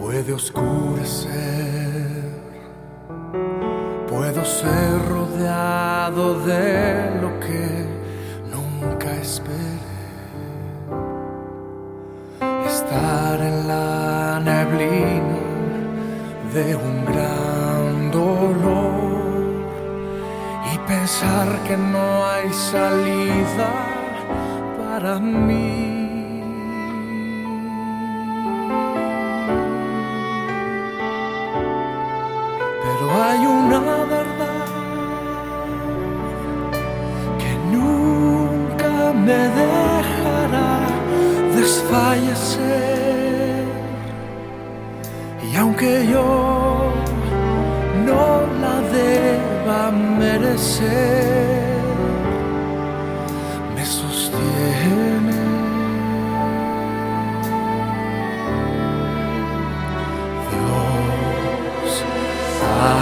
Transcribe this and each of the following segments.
Puede oscurecer, puedo ser rodeado de lo que nunca esperé. Estar en la neblina de un gran dolor y pensar que no hay salida para mí. Pero hay una verdad que nunca me dejará desfallecer. Y aunque yo no la deba merecer, me sostiene. Dios ha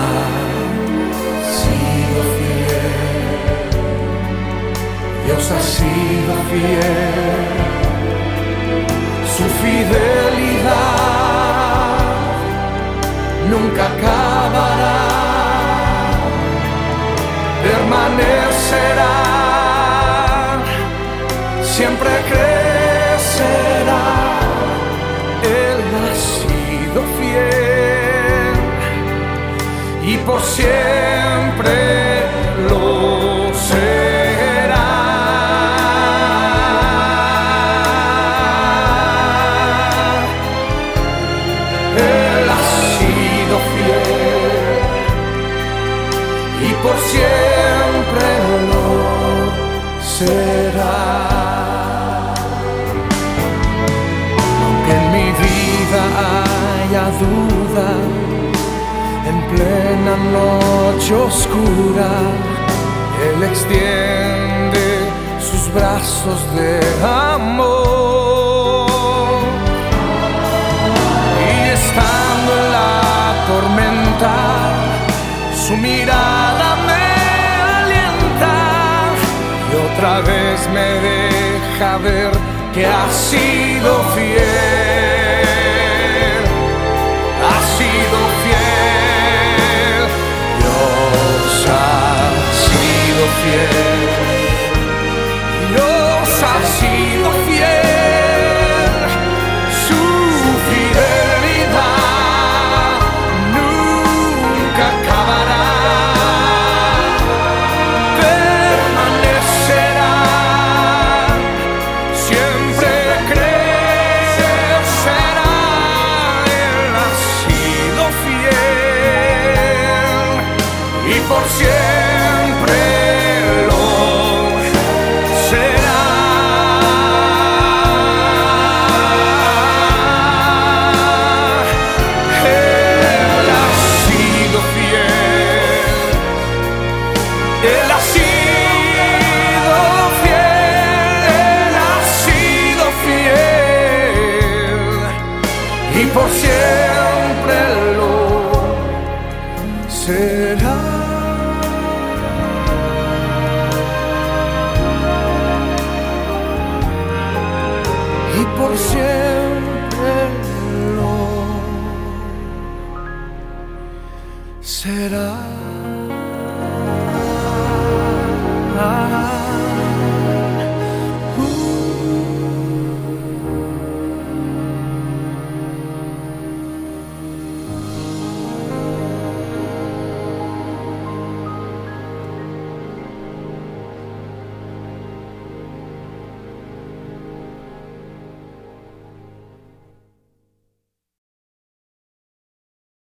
sido fiel. Dios ha sido fiel. Su fidelidad nunca acabará. Permanecerá. Siempre crecerá. Él ha sido fiel y por siempre y por siempre lo será. Aunque en mi vida haya duda, en plena noche oscura, Él extiende sus brazos de amor. Y estando en la tormenta, su mirada otra vez me deja ver que ha sido fiel. Ha sido fiel. Dios ha sido fiel. Por siempre lo será. y por siempre lo será.